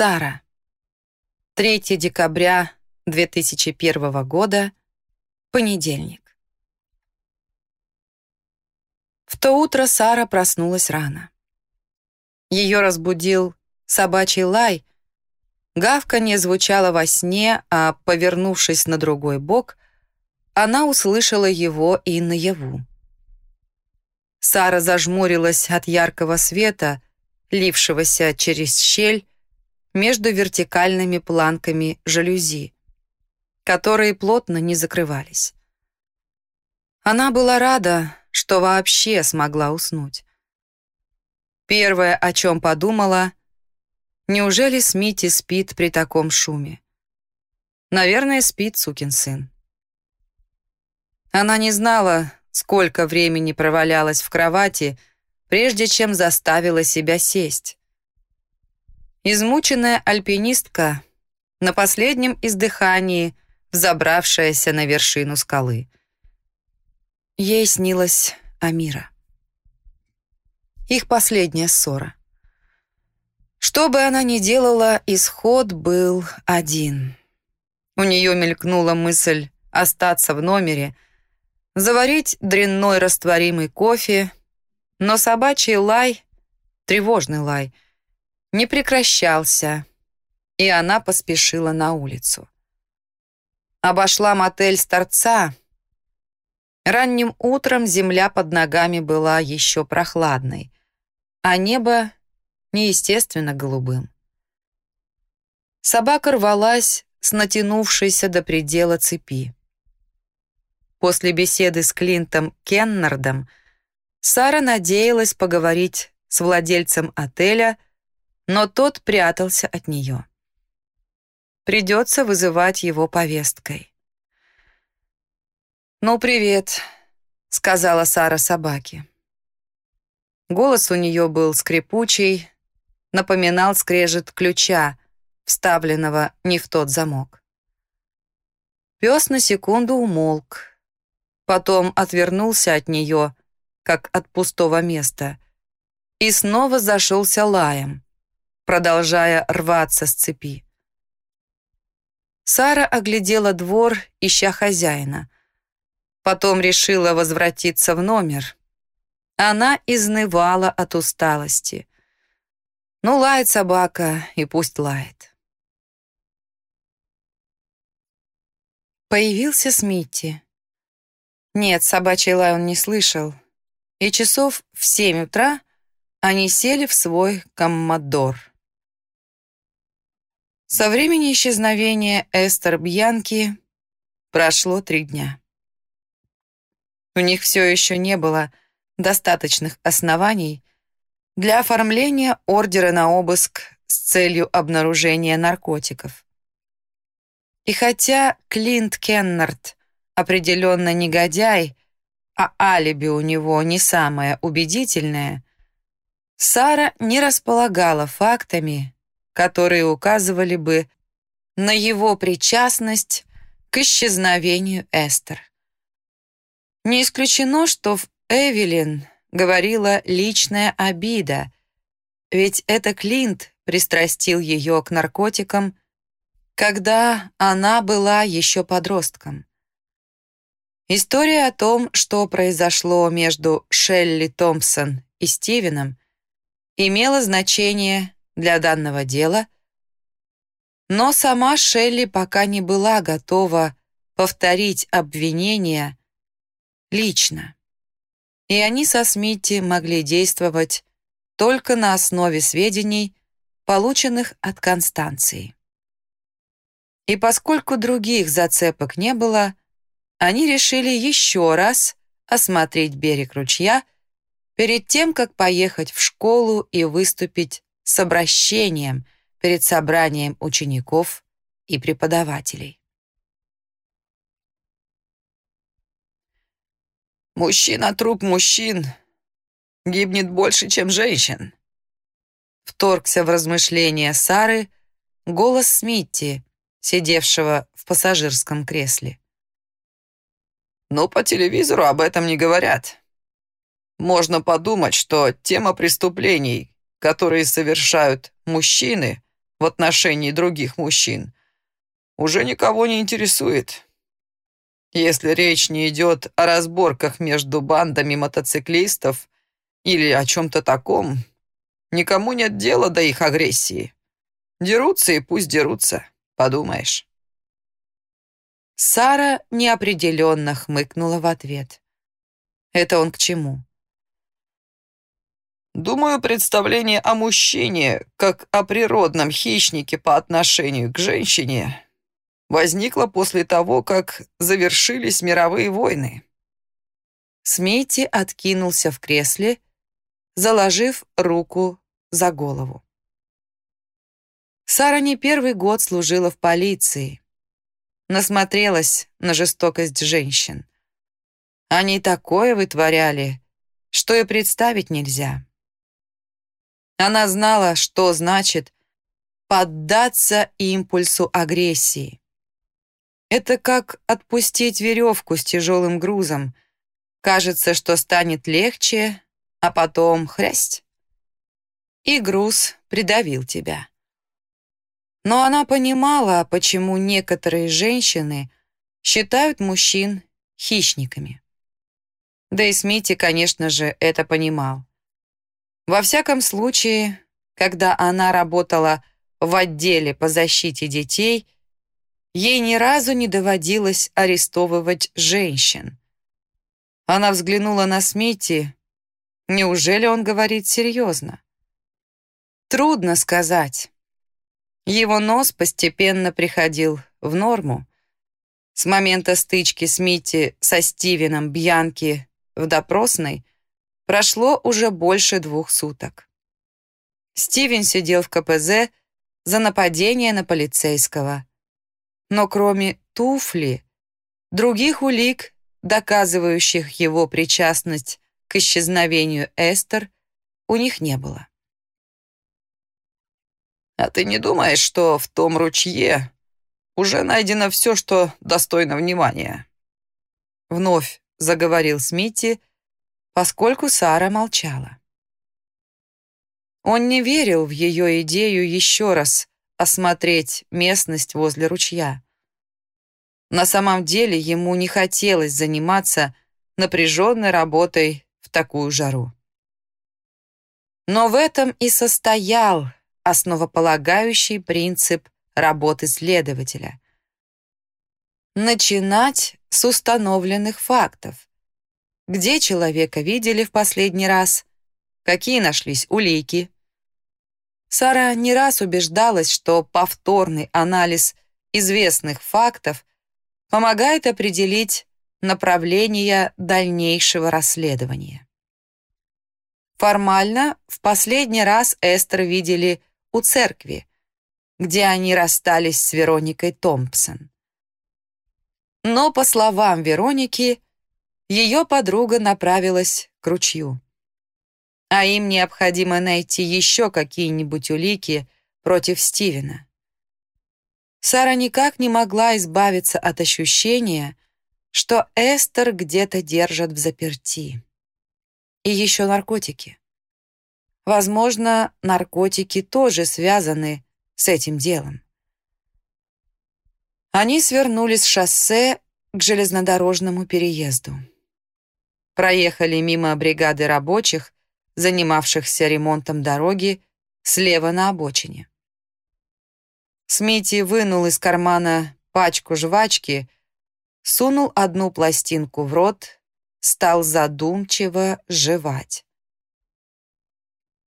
Сара. 3 декабря 2001 года. Понедельник. В то утро Сара проснулась рано. Ее разбудил собачий лай. Гавка не звучала во сне, а, повернувшись на другой бок, она услышала его и наяву. Сара зажмурилась от яркого света, лившегося через щель между вертикальными планками жалюзи, которые плотно не закрывались. Она была рада, что вообще смогла уснуть. Первое, о чем подумала, неужели Смити спит при таком шуме? Наверное, спит сукин сын. Она не знала, сколько времени провалялась в кровати, прежде чем заставила себя сесть. Измученная альпинистка на последнем издыхании, взобравшаяся на вершину скалы. Ей снилась Амира. Их последняя ссора. Что бы она ни делала, исход был один. У нее мелькнула мысль остаться в номере, заварить дрянной растворимый кофе, но собачий лай, тревожный лай — не прекращался, и она поспешила на улицу. Обошла мотель с торца. Ранним утром земля под ногами была еще прохладной, а небо неестественно голубым. Собака рвалась с натянувшейся до предела цепи. После беседы с Клинтом Кеннардом Сара надеялась поговорить с владельцем отеля – но тот прятался от нее. Придется вызывать его повесткой. «Ну, привет», — сказала Сара собаке. Голос у нее был скрипучий, напоминал скрежет ключа, вставленного не в тот замок. Пес на секунду умолк, потом отвернулся от нее, как от пустого места, и снова зашелся лаем продолжая рваться с цепи. Сара оглядела двор, ища хозяина. Потом решила возвратиться в номер. Она изнывала от усталости. Ну, лает собака, и пусть лает. Появился Смитти. Нет, собачий лай он не слышал. И часов в семь утра они сели в свой коммодор. Со времени исчезновения Эстер Бьянки прошло три дня. У них все еще не было достаточных оснований для оформления ордера на обыск с целью обнаружения наркотиков. И хотя Клинт Кеннард определенно негодяй, а алиби у него не самое убедительное, Сара не располагала фактами, которые указывали бы на его причастность к исчезновению Эстер. Не исключено, что в Эвелин говорила личная обида, ведь это Клинт пристрастил ее к наркотикам, когда она была еще подростком. История о том, что произошло между Шелли Томпсон и Стивеном, имела значение для данного дела, но сама Шелли пока не была готова повторить обвинения лично. И они со Смитти могли действовать только на основе сведений, полученных от Констанции. И поскольку других зацепок не было, они решили еще раз осмотреть берег ручья перед тем, как поехать в школу и выступить с обращением перед собранием учеников и преподавателей. «Мужчина труп мужчин гибнет больше, чем женщин», вторгся в размышления Сары голос Смитти, сидевшего в пассажирском кресле. «Но по телевизору об этом не говорят. Можно подумать, что тема преступлений, которые совершают мужчины, в отношении других мужчин уже никого не интересует. Если речь не идет о разборках между бандами мотоциклистов или о чем-то таком, никому нет дела до их агрессии. Дерутся и пусть дерутся, подумаешь. Сара неопределенно хмыкнула в ответ. Это он к чему? Думаю, представление о мужчине, как о природном хищнике по отношению к женщине, возникло после того, как завершились мировые войны. Смейти откинулся в кресле, заложив руку за голову. Сара не первый год служила в полиции. Насмотрелась на жестокость женщин. Они такое вытворяли, что и представить нельзя. Она знала, что значит поддаться импульсу агрессии. Это как отпустить веревку с тяжелым грузом. Кажется, что станет легче, а потом хрясть. И груз придавил тебя. Но она понимала, почему некоторые женщины считают мужчин хищниками. Да и Смити, конечно же, это понимал. Во всяком случае, когда она работала в отделе по защите детей, ей ни разу не доводилось арестовывать женщин. Она взглянула на Смити. Неужели он говорит серьезно? Трудно сказать. Его нос постепенно приходил в норму. С момента стычки Смити со Стивеном Бьянки в допросной Прошло уже больше двух суток. Стивен сидел в КПЗ за нападение на полицейского. Но кроме туфли, других улик, доказывающих его причастность к исчезновению Эстер, у них не было. «А ты не думаешь, что в том ручье уже найдено все, что достойно внимания?» Вновь заговорил Смити, поскольку Сара молчала. Он не верил в ее идею еще раз осмотреть местность возле ручья. На самом деле ему не хотелось заниматься напряженной работой в такую жару. Но в этом и состоял основополагающий принцип работы следователя. Начинать с установленных фактов, где человека видели в последний раз, какие нашлись улики. Сара не раз убеждалась, что повторный анализ известных фактов помогает определить направление дальнейшего расследования. Формально в последний раз Эстер видели у церкви, где они расстались с Вероникой Томпсон. Но, по словам Вероники, ее подруга направилась к ручью. А им необходимо найти еще какие-нибудь улики против Стивена. Сара никак не могла избавиться от ощущения, что Эстер где-то держат в заперти. И еще наркотики. Возможно, наркотики тоже связаны с этим делом. Они свернули с шоссе к железнодорожному переезду проехали мимо бригады рабочих, занимавшихся ремонтом дороги, слева на обочине. Смити вынул из кармана пачку жвачки, сунул одну пластинку в рот, стал задумчиво жевать.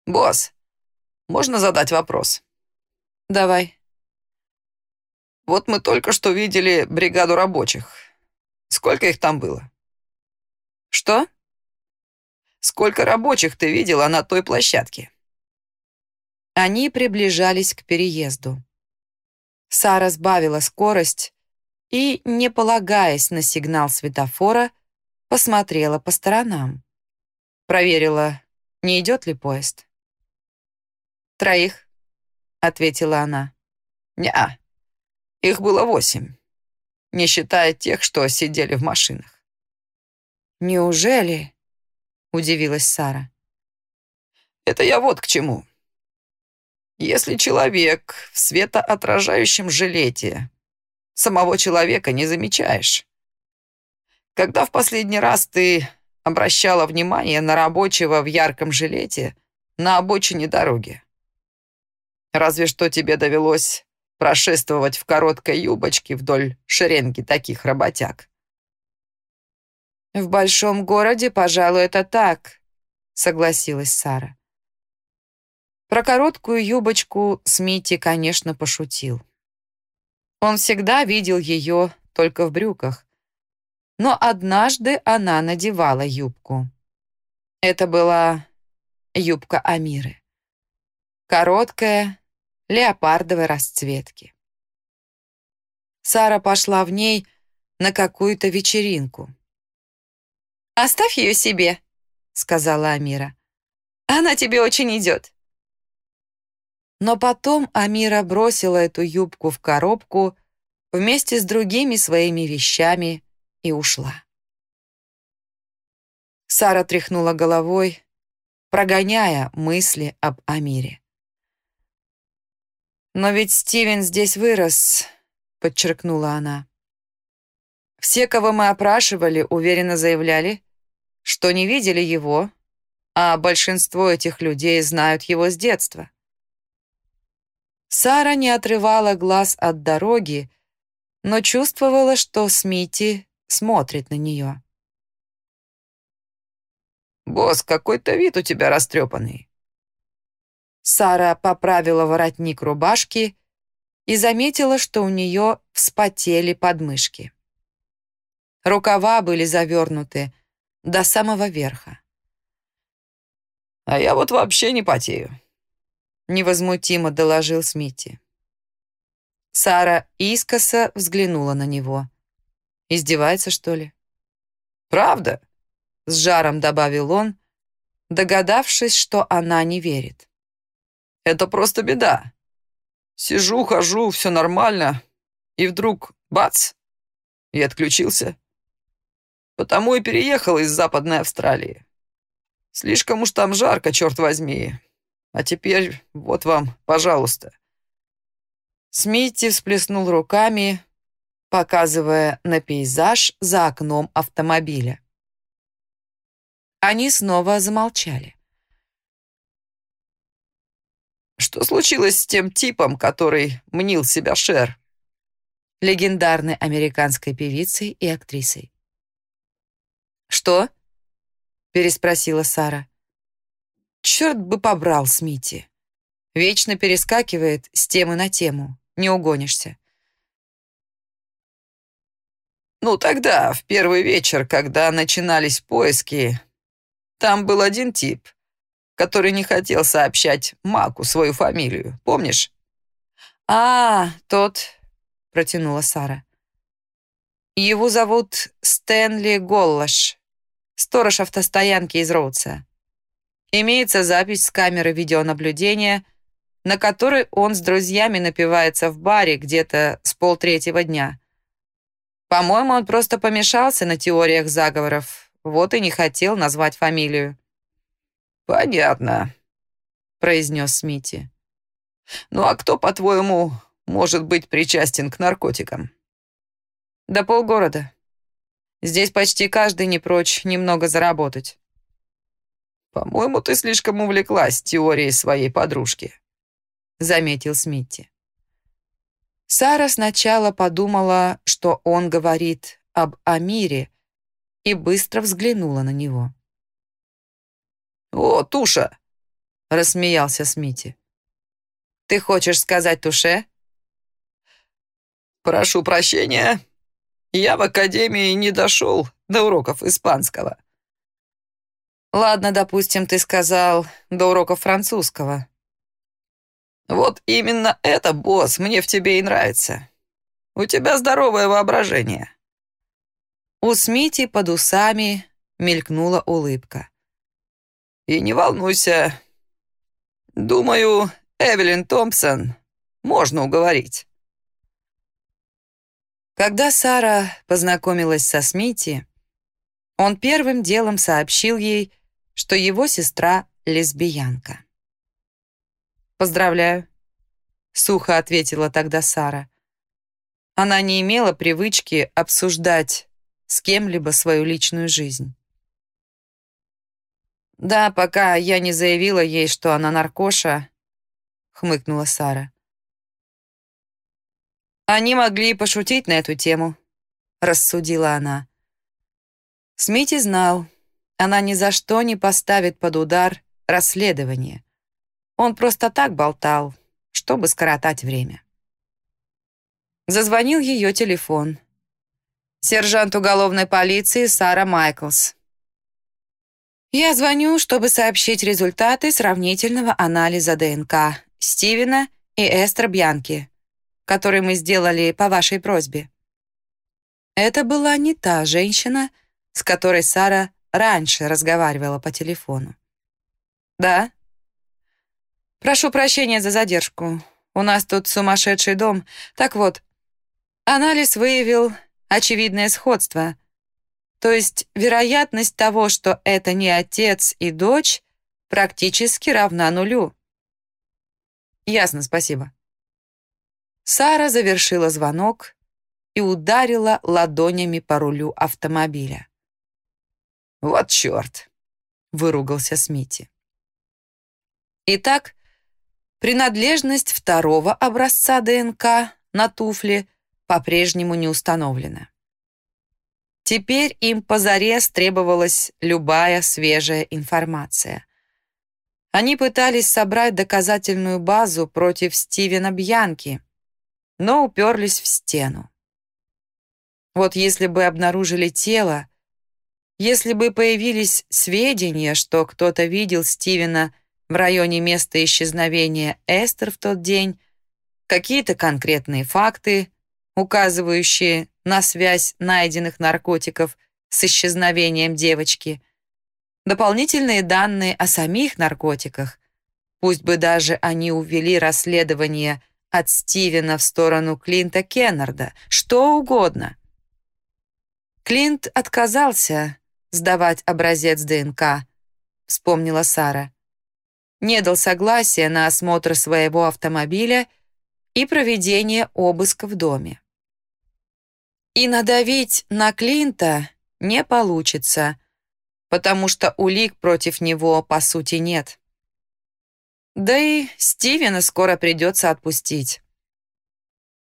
«Босс, можно задать вопрос?» «Давай». «Вот мы только что видели бригаду рабочих. Сколько их там было?» «Что?» «Сколько рабочих ты видела на той площадке?» Они приближались к переезду. Сара сбавила скорость и, не полагаясь на сигнал светофора, посмотрела по сторонам. Проверила, не идет ли поезд. «Троих», — ответила она. «Не-а, их было восемь, не считая тех, что сидели в машинах. «Неужели?» — удивилась Сара. «Это я вот к чему. Если человек в светоотражающем жилете, самого человека не замечаешь. Когда в последний раз ты обращала внимание на рабочего в ярком жилете на обочине дороги? Разве что тебе довелось прошествовать в короткой юбочке вдоль шеренги таких работяг. «В большом городе, пожалуй, это так», — согласилась Сара. Про короткую юбочку Смити, конечно, пошутил. Он всегда видел ее только в брюках. Но однажды она надевала юбку. Это была юбка Амиры. Короткая, леопардовой расцветки. Сара пошла в ней на какую-то вечеринку. «Оставь ее себе», — сказала Амира. «Она тебе очень идет». Но потом Амира бросила эту юбку в коробку вместе с другими своими вещами и ушла. Сара тряхнула головой, прогоняя мысли об Амире. «Но ведь Стивен здесь вырос», — подчеркнула она. «Все, кого мы опрашивали, уверенно заявляли, что не видели его, а большинство этих людей знают его с детства». Сара не отрывала глаз от дороги, но чувствовала, что Смити смотрит на нее. «Босс, какой-то вид у тебя растрепанный. Сара поправила воротник рубашки и заметила, что у нее вспотели подмышки. Рукава были завернуты до самого верха. «А я вот вообще не потею», — невозмутимо доложил Смити. Сара искоса взглянула на него. «Издевается, что ли?» «Правда?» — с жаром добавил он, догадавшись, что она не верит. Это просто беда. Сижу, хожу, все нормально, и вдруг бац, и отключился. Потому и переехал из Западной Австралии. Слишком уж там жарко, черт возьми. А теперь вот вам, пожалуйста. Смитти всплеснул руками, показывая на пейзаж за окном автомобиля. Они снова замолчали. Что случилось с тем типом, который мнил себя Шер? Легендарной американской певицей и актрисой. «Что?» — переспросила Сара. «Черт бы побрал Смити. Вечно перескакивает с темы на тему. Не угонишься». «Ну тогда, в первый вечер, когда начинались поиски, там был один тип, который не хотел сообщать Маку свою фамилию, помнишь?» «А, тот», — протянула Сара. «Его зовут Стэнли Голлаш, сторож автостоянки из Роудса. Имеется запись с камеры видеонаблюдения, на которой он с друзьями напивается в баре где-то с полтретьего дня. По-моему, он просто помешался на теориях заговоров, вот и не хотел назвать фамилию. «Понятно», — произнес Смити. «Ну а кто, по-твоему, может быть причастен к наркотикам?» «Да полгорода. Здесь почти каждый не прочь немного заработать». «По-моему, ты слишком увлеклась теорией своей подружки», — заметил Смитти. Сара сначала подумала, что он говорит об Амире, и быстро взглянула на него. «О, туша!» — рассмеялся Смити. «Ты хочешь сказать туше?» «Прошу прощения, я в академии не дошел до уроков испанского». «Ладно, допустим, ты сказал до уроков французского». «Вот именно это, босс, мне в тебе и нравится. У тебя здоровое воображение». У Смити под усами мелькнула улыбка. И не волнуйся. Думаю, Эвелин Томпсон можно уговорить. Когда Сара познакомилась со Смити, он первым делом сообщил ей, что его сестра лесбиянка. «Поздравляю», — сухо ответила тогда Сара. Она не имела привычки обсуждать с кем-либо свою личную жизнь. «Да, пока я не заявила ей, что она наркоша», — хмыкнула Сара. «Они могли пошутить на эту тему», — рассудила она. Смити знал, она ни за что не поставит под удар расследование. Он просто так болтал, чтобы скоротать время. Зазвонил ее телефон. Сержант уголовной полиции Сара Майклс. Я звоню, чтобы сообщить результаты сравнительного анализа ДНК Стивена и Эстер Бьянки, который мы сделали по вашей просьбе. Это была не та женщина, с которой Сара раньше разговаривала по телефону. «Да?» «Прошу прощения за задержку. У нас тут сумасшедший дом. Так вот, анализ выявил очевидное сходство. То есть вероятность того, что это не отец и дочь, практически равна нулю». «Ясно, спасибо». Сара завершила звонок и ударила ладонями по рулю автомобиля. «Вот черт!» — выругался Смити. Итак, принадлежность второго образца ДНК на туфле по-прежнему не установлена. Теперь им позарез требовалась любая свежая информация. Они пытались собрать доказательную базу против Стивена Бьянки, но уперлись в стену. Вот если бы обнаружили тело, если бы появились сведения, что кто-то видел Стивена в районе места исчезновения Эстер в тот день, какие-то конкретные факты, указывающие на связь найденных наркотиков с исчезновением девочки, дополнительные данные о самих наркотиках, пусть бы даже они увели расследование от Стивена в сторону Клинта Кеннарда, что угодно. Клинт отказался сдавать образец ДНК, вспомнила Сара. Не дал согласия на осмотр своего автомобиля и проведение обыска в доме. И надавить на Клинта не получится, потому что улик против него, по сути, нет. Да и Стивена скоро придется отпустить.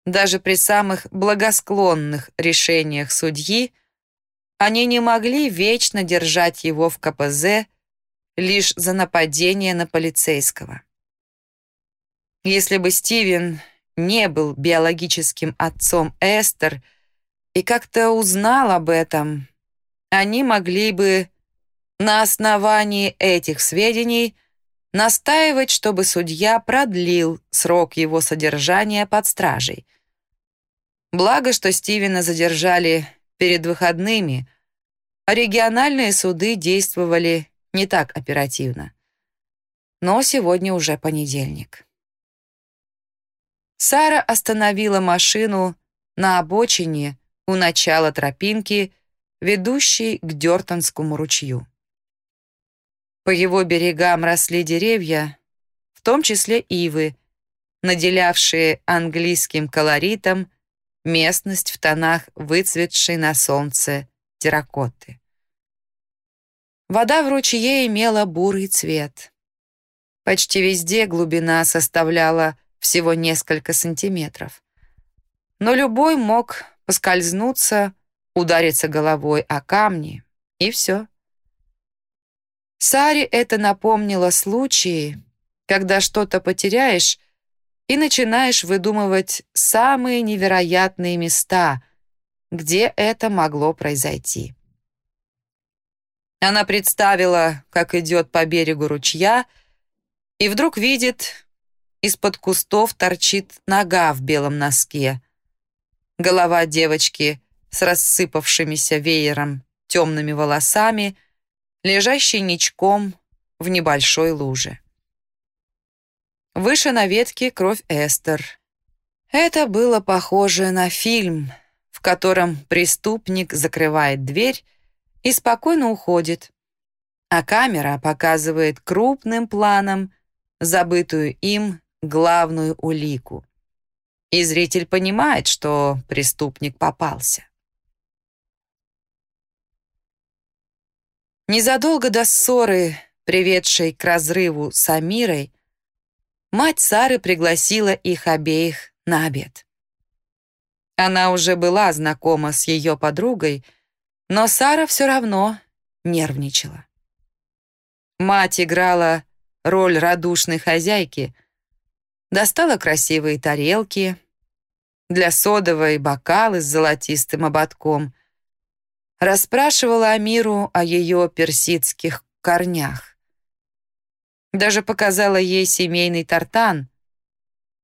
Даже при самых благосклонных решениях судьи они не могли вечно держать его в КПЗ лишь за нападение на полицейского. Если бы Стивен не был биологическим отцом Эстер и как-то узнал об этом, они могли бы на основании этих сведений настаивать, чтобы судья продлил срок его содержания под стражей. Благо, что Стивена задержали перед выходными, а региональные суды действовали не так оперативно. Но сегодня уже понедельник. Сара остановила машину на обочине у начала тропинки, ведущей к Дёртонскому ручью. По его берегам росли деревья, в том числе ивы, наделявшие английским колоритом местность в тонах выцветшей на солнце терракоты. Вода в ручье имела бурый цвет. Почти везде глубина составляла всего несколько сантиметров. Но любой мог поскользнуться, удариться головой о камни, и все. Саре это напомнило случаи, когда что-то потеряешь и начинаешь выдумывать самые невероятные места, где это могло произойти. Она представила, как идет по берегу ручья, и вдруг видит, из-под кустов торчит нога в белом носке. Голова девочки с рассыпавшимися веером темными волосами, лежащей ничком в небольшой луже. Выше на ветке кровь Эстер. Это было похоже на фильм, в котором преступник закрывает дверь и спокойно уходит, а камера показывает крупным планом забытую им главную улику. И зритель понимает, что преступник попался. Незадолго до ссоры, приведшей к разрыву с Амирой, мать Сары пригласила их обеих на обед. Она уже была знакома с ее подругой, но Сара все равно нервничала. Мать играла роль радушной хозяйки, достала красивые тарелки, для содовой бокалы с золотистым ободком, расспрашивала Амиру о ее персидских корнях. Даже показала ей семейный тартан.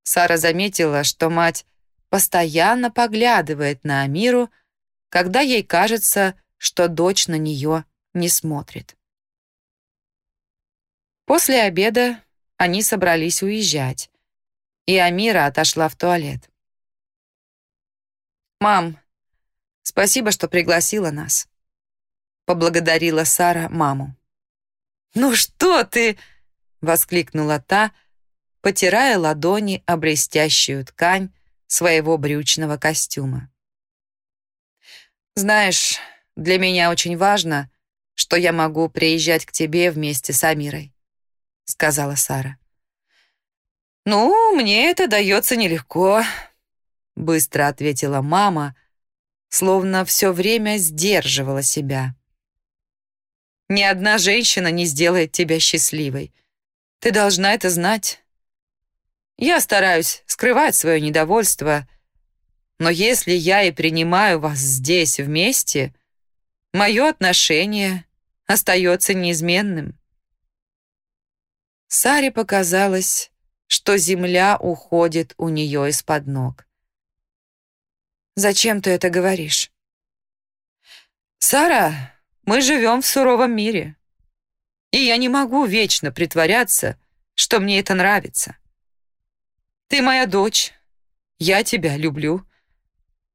Сара заметила, что мать постоянно поглядывает на Амиру, когда ей кажется, что дочь на нее не смотрит. После обеда они собрались уезжать, и Амира отошла в туалет. «Мам, спасибо, что пригласила нас», — поблагодарила Сара маму. «Ну что ты!» — воскликнула та, потирая ладони о блестящую ткань своего брючного костюма. «Знаешь, для меня очень важно, что я могу приезжать к тебе вместе с Амирой», — сказала Сара. «Ну, мне это дается нелегко», — быстро ответила мама, словно все время сдерживала себя. «Ни одна женщина не сделает тебя счастливой. Ты должна это знать. Я стараюсь скрывать свое недовольство, но если я и принимаю вас здесь вместе, мое отношение остается неизменным». Саре показалось, что земля уходит у нее из-под ног. «Зачем ты это говоришь?» «Сара, мы живем в суровом мире, и я не могу вечно притворяться, что мне это нравится. Ты моя дочь, я тебя люблю.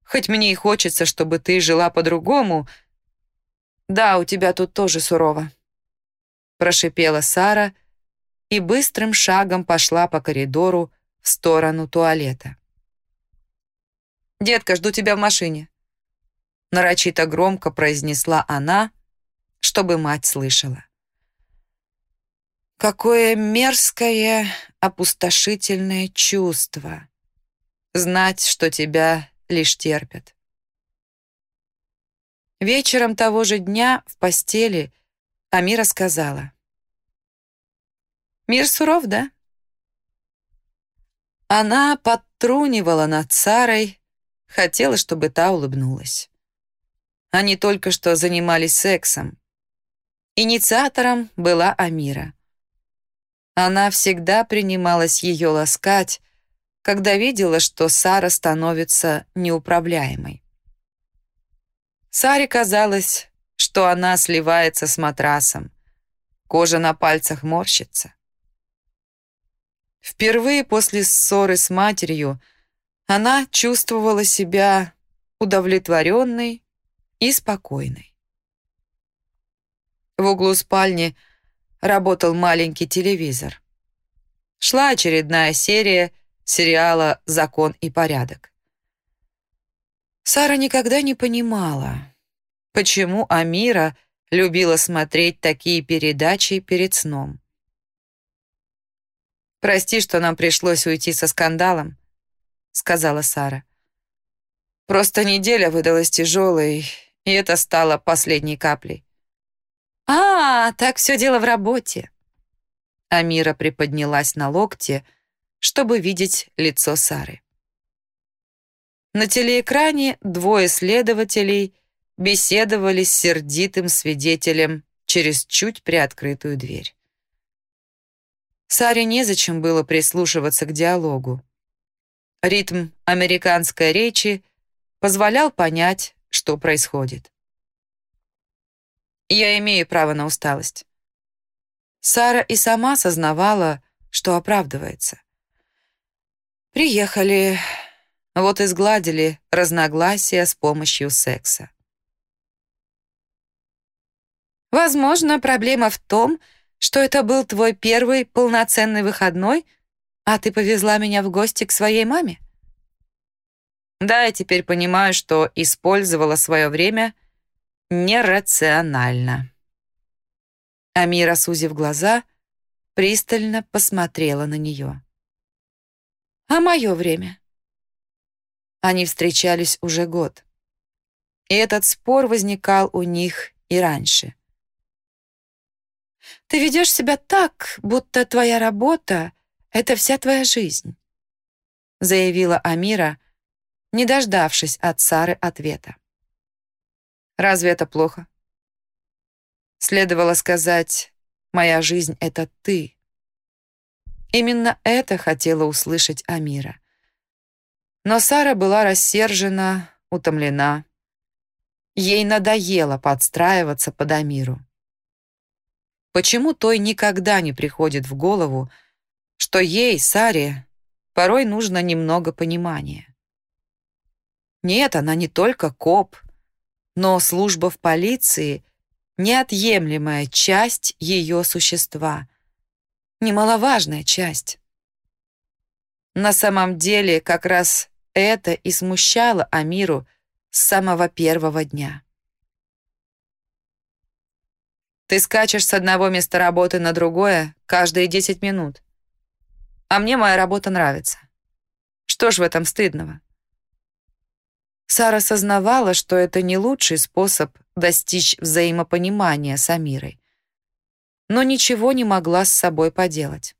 Хоть мне и хочется, чтобы ты жила по-другому, да, у тебя тут тоже сурово», прошипела Сара, и быстрым шагом пошла по коридору в сторону туалета. «Детка, жду тебя в машине», нарочито громко произнесла она, чтобы мать слышала. Какое мерзкое, опустошительное чувство знать, что тебя лишь терпят. Вечером того же дня в постели Амира сказала. Мир суров, да? Она подтрунивала над Сарой, хотела, чтобы та улыбнулась. Они только что занимались сексом. Инициатором была Амира. Она всегда принималась ее ласкать, когда видела, что Сара становится неуправляемой. Саре казалось, что она сливается с матрасом. Кожа на пальцах морщится. Впервые после ссоры с матерью она чувствовала себя удовлетворенной и спокойной. В углу спальни работал маленький телевизор. Шла очередная серия сериала «Закон и порядок». Сара никогда не понимала, почему Амира любила смотреть такие передачи перед сном. «Прости, что нам пришлось уйти со скандалом», — сказала Сара. «Просто неделя выдалась тяжелой, и это стало последней каплей». «А, так все дело в работе». Амира приподнялась на локте, чтобы видеть лицо Сары. На телеэкране двое следователей беседовали с сердитым свидетелем через чуть приоткрытую дверь. Саре незачем было прислушиваться к диалогу. Ритм американской речи позволял понять, что происходит. Я имею право на усталость. Сара и сама сознавала, что оправдывается. Приехали, вот и сгладили разногласия с помощью секса. Возможно, проблема в том, что это был твой первый полноценный выходной «А ты повезла меня в гости к своей маме?» «Да, я теперь понимаю, что использовала свое время нерационально». Амира, сузив глаза, пристально посмотрела на нее. «А мое время?» Они встречались уже год. И этот спор возникал у них и раньше. «Ты ведешь себя так, будто твоя работа — это вся твоя жизнь», заявила Амира, не дождавшись от Сары ответа. «Разве это плохо?» Следовало сказать «Моя жизнь — это ты». Именно это хотела услышать Амира. Но Сара была рассержена, утомлена. Ей надоело подстраиваться под Амиру. Почему той никогда не приходит в голову, что ей, Саре, порой нужно немного понимания? Нет, она не только коп, но служба в полиции — неотъемлемая часть ее существа, немаловажная часть. На самом деле, как раз это и смущало Амиру с самого первого дня. Ты скачешь с одного места работы на другое каждые 10 минут. А мне моя работа нравится. Что ж в этом стыдного? Сара сознавала, что это не лучший способ достичь взаимопонимания с Амирой, но ничего не могла с собой поделать.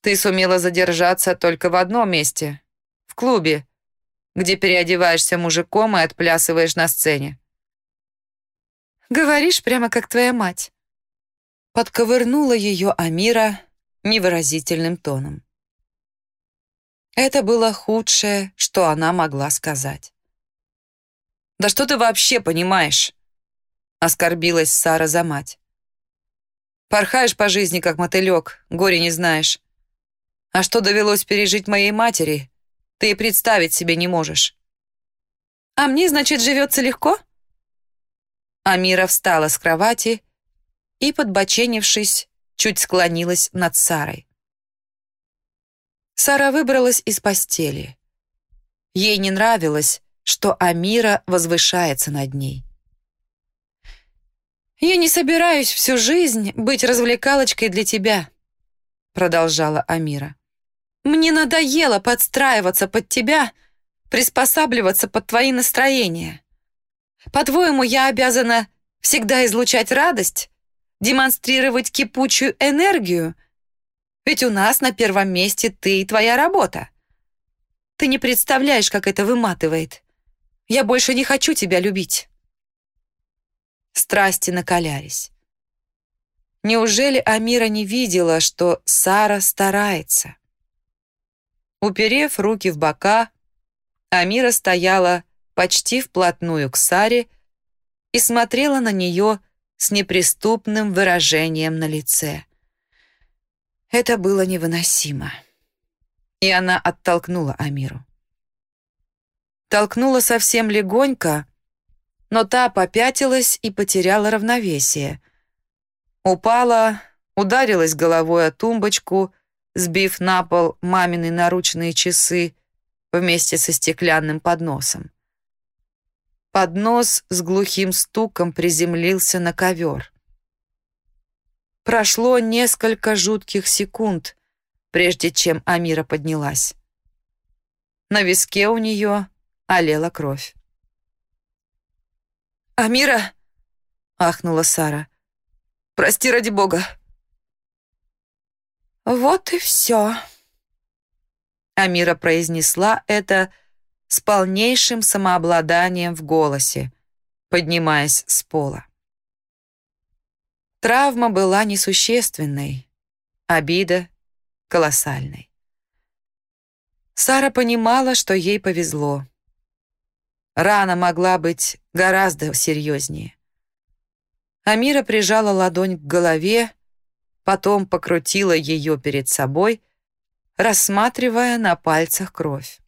Ты сумела задержаться только в одном месте. В клубе, где переодеваешься мужиком и отплясываешь на сцене. Говоришь прямо как твоя мать. Подковырнула ее Амира невыразительным тоном. Это было худшее, что она могла сказать. «Да что ты вообще понимаешь?» Оскорбилась Сара за мать. «Порхаешь по жизни, как мотылек, горе не знаешь. А что довелось пережить моей матери, ты и представить себе не можешь. А мне, значит, живется легко? Амира встала с кровати и, подбоченившись, чуть склонилась над Сарой. Сара выбралась из постели. Ей не нравилось, что Амира возвышается над ней. «Я не собираюсь всю жизнь быть развлекалочкой для тебя», продолжала Амира. Мне надоело подстраиваться под тебя, приспосабливаться под твои настроения. По-твоему, я обязана всегда излучать радость, демонстрировать кипучую энергию? Ведь у нас на первом месте ты и твоя работа. Ты не представляешь, как это выматывает. Я больше не хочу тебя любить. Страсти накалялись. Неужели Амира не видела, что Сара старается? Уперев руки в бока, Амира стояла почти вплотную к Саре и смотрела на нее с неприступным выражением на лице. Это было невыносимо. И она оттолкнула Амиру. Толкнула совсем легонько, но та попятилась и потеряла равновесие. Упала, ударилась головой о тумбочку сбив на пол мамины наручные часы вместе со стеклянным подносом. Поднос с глухим стуком приземлился на ковер. Прошло несколько жутких секунд, прежде чем Амира поднялась. На виске у нее олела кровь. «Амира!» — ахнула Сара. «Прости ради бога!» «Вот и все». Амира произнесла это с полнейшим самообладанием в голосе, поднимаясь с пола. Травма была несущественной, обида — колоссальной. Сара понимала, что ей повезло. Рана могла быть гораздо серьезнее. Амира прижала ладонь к голове, потом покрутила ее перед собой, рассматривая на пальцах кровь.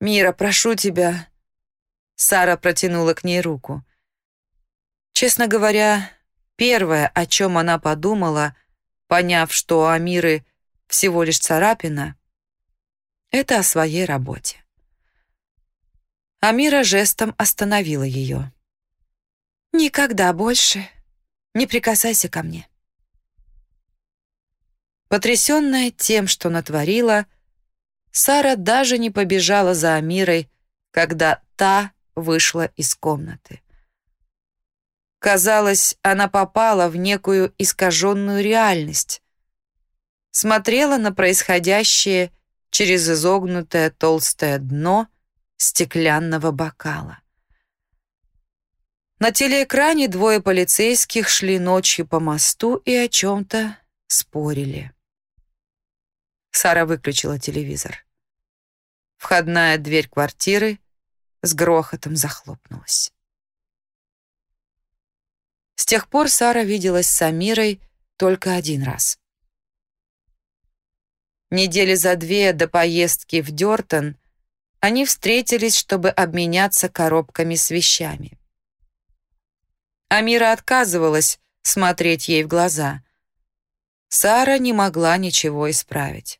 «Мира, прошу тебя». Сара протянула к ней руку. Честно говоря, первое, о чем она подумала, поняв, что у Амиры всего лишь царапина, это о своей работе. Амира жестом остановила ее. «Никогда больше не прикасайся ко мне». Потрясенная тем, что натворила, Сара даже не побежала за Амирой, когда та вышла из комнаты. Казалось, она попала в некую искаженную реальность. Смотрела на происходящее через изогнутое толстое дно стеклянного бокала. На телеэкране двое полицейских шли ночью по мосту и о чем-то спорили. Сара выключила телевизор. Входная дверь квартиры с грохотом захлопнулась. С тех пор Сара виделась с Самирой только один раз. Недели за две до поездки в Дёртон они встретились, чтобы обменяться коробками с вещами. Амира отказывалась смотреть ей в глаза. Сара не могла ничего исправить.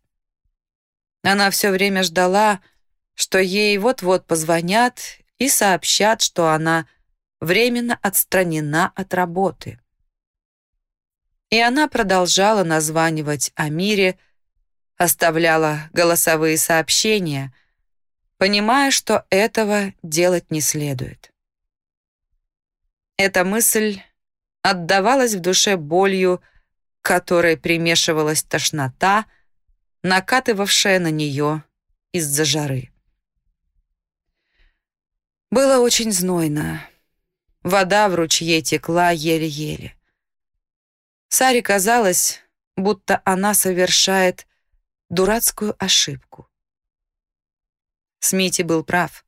Она все время ждала, что ей вот-вот позвонят и сообщат, что она временно отстранена от работы. И она продолжала названивать Амире, оставляла голосовые сообщения, понимая, что этого делать не следует. Эта мысль отдавалась в душе болью, которой примешивалась тошнота, накатывавшая на нее из-за жары. Было очень знойно. Вода в ручье текла еле-еле. Саре казалось, будто она совершает дурацкую ошибку. Смити был прав.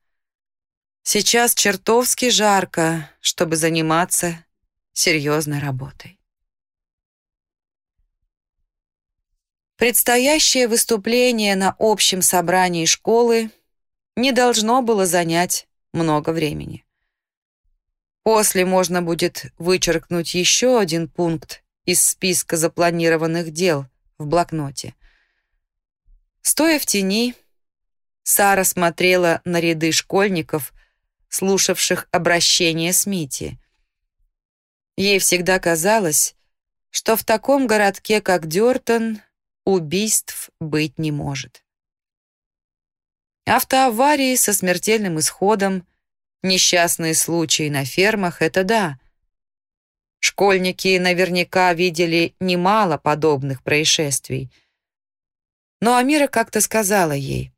Сейчас чертовски жарко, чтобы заниматься серьезной работой. Предстоящее выступление на общем собрании школы не должно было занять много времени. После можно будет вычеркнуть еще один пункт из списка запланированных дел в блокноте. Стоя в тени, Сара смотрела на ряды школьников, слушавших обращение Смити. Ей всегда казалось, что в таком городке, как Дёртон, убийств быть не может. Автоаварии со смертельным исходом, несчастные случаи на фермах — это да. Школьники наверняка видели немало подобных происшествий. Но Амира как-то сказала ей,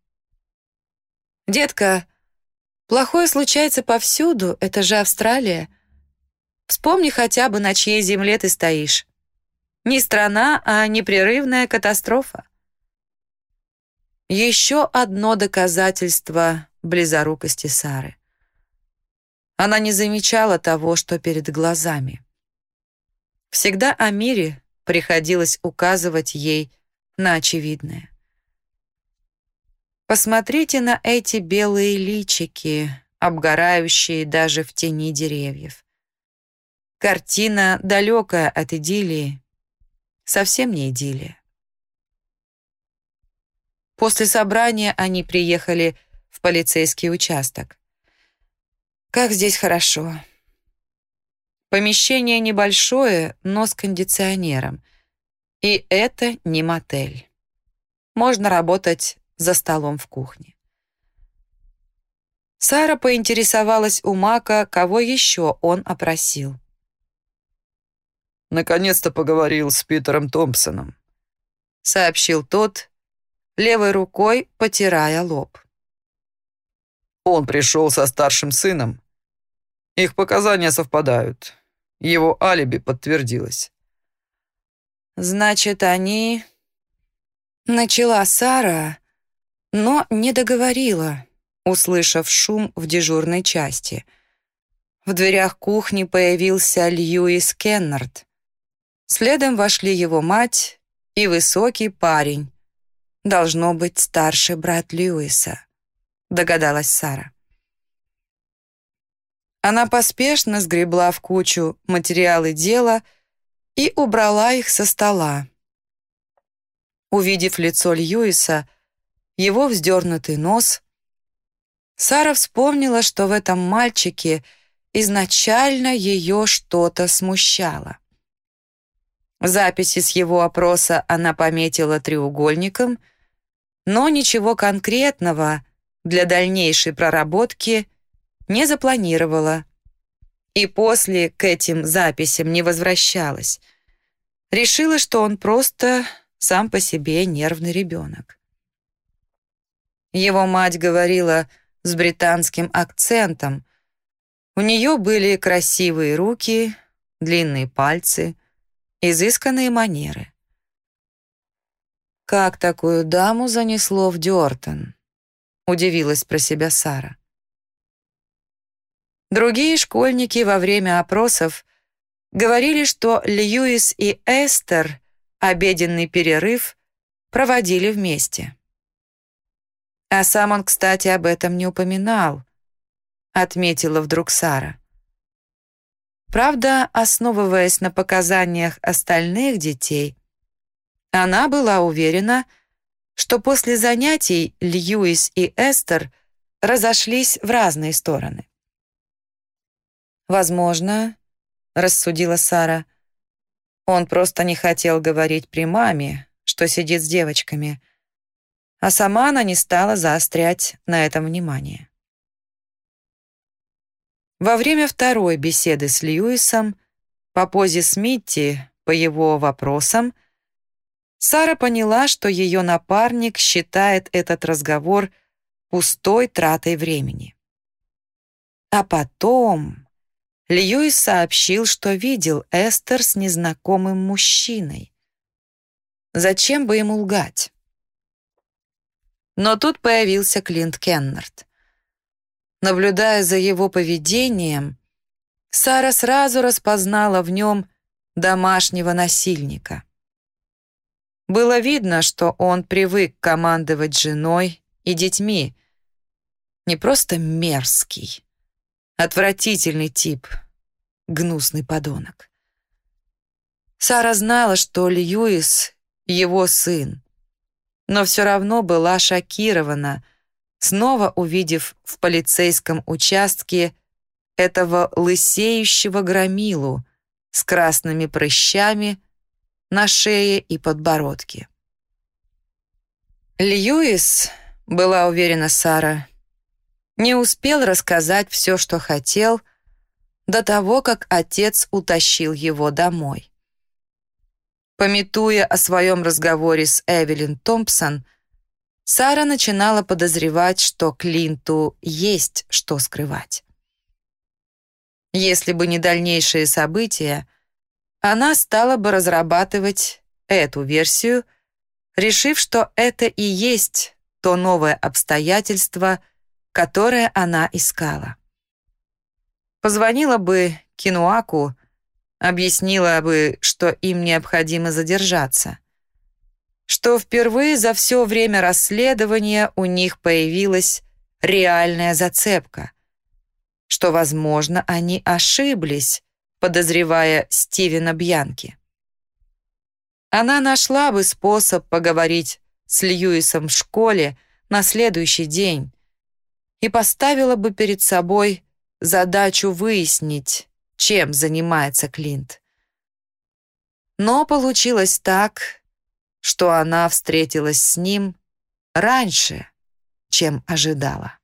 «Детка, плохое случается повсюду, это же Австралия. Вспомни хотя бы, на чьей земле ты стоишь. Не страна, а непрерывная катастрофа». Еще одно доказательство близорукости Сары. Она не замечала того, что перед глазами. Всегда о мире приходилось указывать ей на очевидное. Посмотрите на эти белые личики, обгорающие даже в тени деревьев. Картина далекая от идиллии, совсем не идиллия. После собрания они приехали в полицейский участок. Как здесь хорошо. Помещение небольшое, но с кондиционером. И это не мотель. Можно работать за столом в кухне. Сара поинтересовалась у Мака, кого еще он опросил. «Наконец-то поговорил с Питером Томпсоном», — сообщил тот, левой рукой потирая лоб. Он пришел со старшим сыном. Их показания совпадают. Его алиби подтвердилось. «Значит, они...» Начала Сара, но не договорила, услышав шум в дежурной части. В дверях кухни появился Льюис Кеннард. Следом вошли его мать и высокий парень. Должно быть старший брат Льюиса, догадалась Сара. Она поспешно сгребла в кучу материалы дела и убрала их со стола, Увидев лицо Льюиса, его вздернутый нос, Сара вспомнила, что в этом мальчике изначально ее что-то смущало. Записи с его опроса она пометила треугольником, но ничего конкретного для дальнейшей проработки не запланировала и после к этим записям не возвращалась. Решила, что он просто сам по себе нервный ребенок. Его мать говорила с британским акцентом. У нее были красивые руки, длинные пальцы, изысканные манеры. «Как такую даму занесло в Дёртон?» — удивилась про себя Сара. Другие школьники во время опросов говорили, что Льюис и Эстер обеденный перерыв проводили вместе. А сам он, кстати, об этом не упоминал, отметила вдруг Сара. Правда, основываясь на показаниях остальных детей, она была уверена, что после занятий Льюис и Эстер разошлись в разные стороны. «Возможно, — рассудила Сара, — он просто не хотел говорить при маме, что сидит с девочками, а сама она не стала заострять на этом внимание. Во время второй беседы с Льюисом по позе Смитти по его вопросам Сара поняла, что ее напарник считает этот разговор пустой тратой времени. А потом Льюис сообщил, что видел Эстер с незнакомым мужчиной. Зачем бы ему лгать? Но тут появился Клинт Кеннард. Наблюдая за его поведением, Сара сразу распознала в нем домашнего насильника. Было видно, что он привык командовать женой и детьми. Не просто мерзкий, Отвратительный тип. Гнусный подонок. Сара знала, что Льюис — его сын, но все равно была шокирована, снова увидев в полицейском участке этого лысеющего громилу с красными прыщами на шее и подбородке. Льюис, была уверена Сара, не успел рассказать все, что хотел, до того, как отец утащил его домой. Пометуя о своем разговоре с Эвелин Томпсон, Сара начинала подозревать, что Клинту есть что скрывать. Если бы не дальнейшие события, она стала бы разрабатывать эту версию, решив, что это и есть то новое обстоятельство – которое она искала. Позвонила бы Кинуаку, объяснила бы, что им необходимо задержаться, что впервые за все время расследования у них появилась реальная зацепка, что, возможно, они ошиблись, подозревая Стивена Бьянки. Она нашла бы способ поговорить с Льюисом в школе на следующий день, и поставила бы перед собой задачу выяснить, чем занимается Клинт. Но получилось так, что она встретилась с ним раньше, чем ожидала.